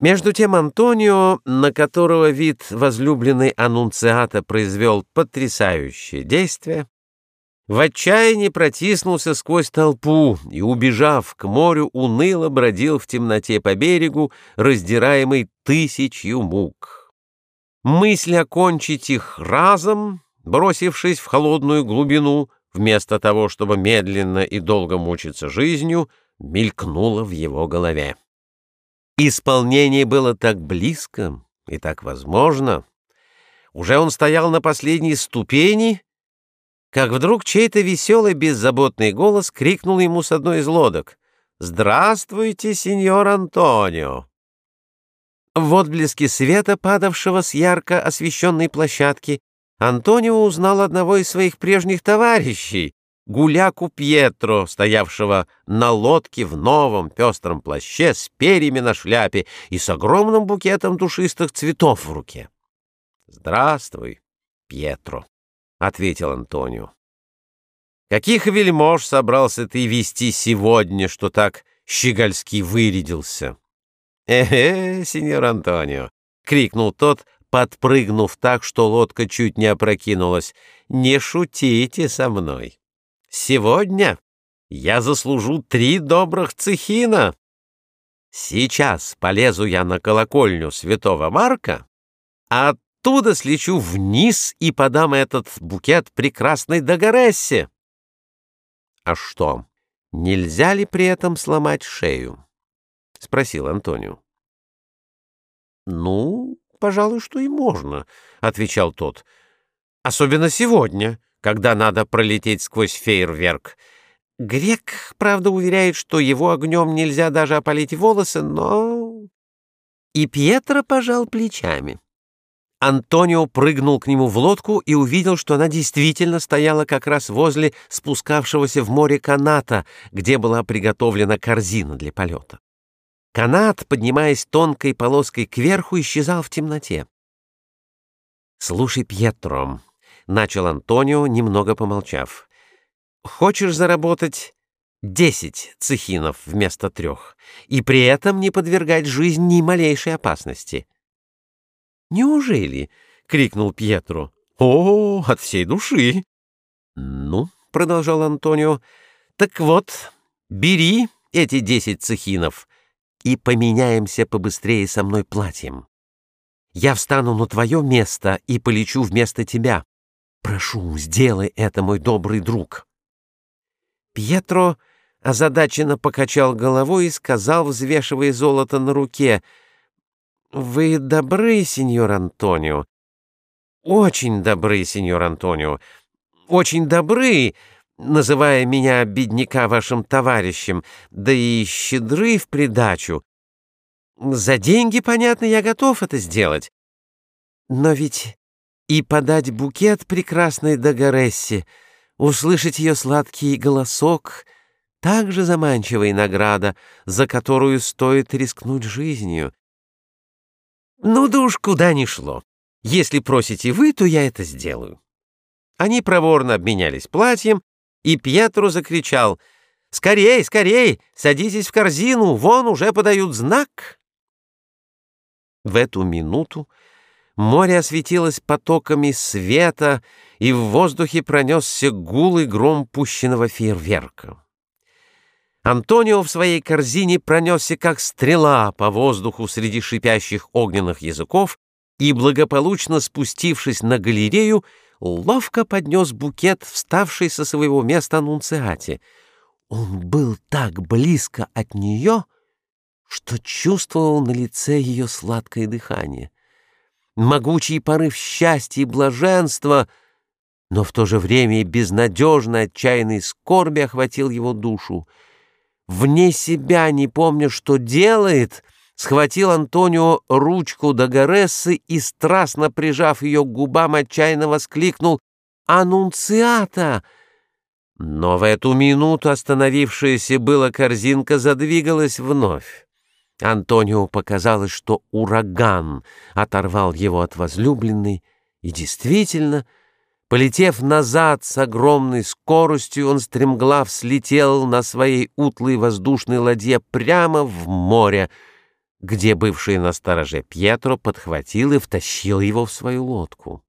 Между тем Антонио, на которого вид возлюбленной аннунциата произвел потрясающее действие, в отчаянии протиснулся сквозь толпу и, убежав к морю, уныло бродил в темноте по берегу, раздираемый тысячью мук. Мысль окончить их разом, бросившись в холодную глубину, вместо того, чтобы медленно и долго мучиться жизнью, мелькнула в его голове. Исполнение было так близко и так возможно. Уже он стоял на последней ступени, как вдруг чей-то веселый беззаботный голос крикнул ему с одной из лодок «Здравствуйте, сеньор Антонио!» В отблеске света, падавшего с ярко освещенной площадки, Антонио узнал одного из своих прежних товарищей, гуляку Пьетро, стоявшего на лодке в новом пестром плаще с перьями на шляпе и с огромным букетом душистых цветов в руке. «Здравствуй, Пьетро», — ответил Антонио. «Каких вельмож собрался ты вести сегодня, что так щегольски вырядился?» «Э-э, сеньор Антонио!» — крикнул тот, подпрыгнув так, что лодка чуть не опрокинулась. «Не шутите со мной!» Сегодня я заслужу три добрых цехина. Сейчас полезу я на колокольню святого Марка, а оттуда слечу вниз и подам этот букет прекрасной Дагорессе. А что, нельзя ли при этом сломать шею? — спросил Антонио. — Ну, пожалуй, что и можно, — отвечал тот. — Особенно сегодня. — когда надо пролететь сквозь фейерверк. Грек, правда, уверяет, что его огнем нельзя даже опалить волосы, но... И Пьетро пожал плечами. Антонио прыгнул к нему в лодку и увидел, что она действительно стояла как раз возле спускавшегося в море каната, где была приготовлена корзина для полета. Канат, поднимаясь тонкой полоской кверху, исчезал в темноте. «Слушай, Пьетро», начал Антонио, немного помолчав. Хочешь заработать десять цехинов вместо трех и при этом не подвергать жизнь ни малейшей опасности? Неужели? крикнул Пьетро. О, от всей души. Ну, продолжал Антонио. Так вот, бери эти десять цехинов и поменяемся побыстрее со мной платьем. Я встану на твое место и полечу вместо тебя. Прошу, сделай это, мой добрый друг. Пьетро озадаченно покачал головой и сказал, взвешивая золото на руке, «Вы добры, сеньор Антонио, очень добры, сеньор Антонио, очень добры, называя меня бедняка вашим товарищем, да и щедры в придачу. За деньги, понятно, я готов это сделать. Но ведь и подать букет прекрасной Дагорессе, услышать ее сладкий голосок — также заманчивая награда, за которую стоит рискнуть жизнью. Ну да уж куда ни шло. Если просите вы, то я это сделаю. Они проворно обменялись платьем, и Пьетро закричал «Скорей, скорей, садитесь в корзину, вон уже подают знак!» В эту минуту Море осветилось потоками света, и в воздухе пронесся гул и гром пущенного фейерверка. Антонио в своей корзине пронесся как стрела по воздуху среди шипящих огненных языков и, благополучно спустившись на галерею, ловко поднес букет, вставший со своего места аннунциате. Он был так близко от нее, что чувствовал на лице ее сладкое дыхание могучий порыв счастья и блаженства, но в то же время и безнадежно отчаянной скорби охватил его душу. Вне себя, не помня, что делает, схватил Антонио ручку Дагорессы и, страстно прижав ее к губам, отчаянно воскликнул «Аннунциата!» Но в эту минуту остановившаяся была корзинка задвигалась вновь. Антонио показалось, что ураган оторвал его от возлюбленной, и действительно, полетев назад с огромной скоростью, он стремглав слетел на своей утлой воздушной ладье прямо в море, где бывший на стороже Пьетро подхватил и втащил его в свою лодку.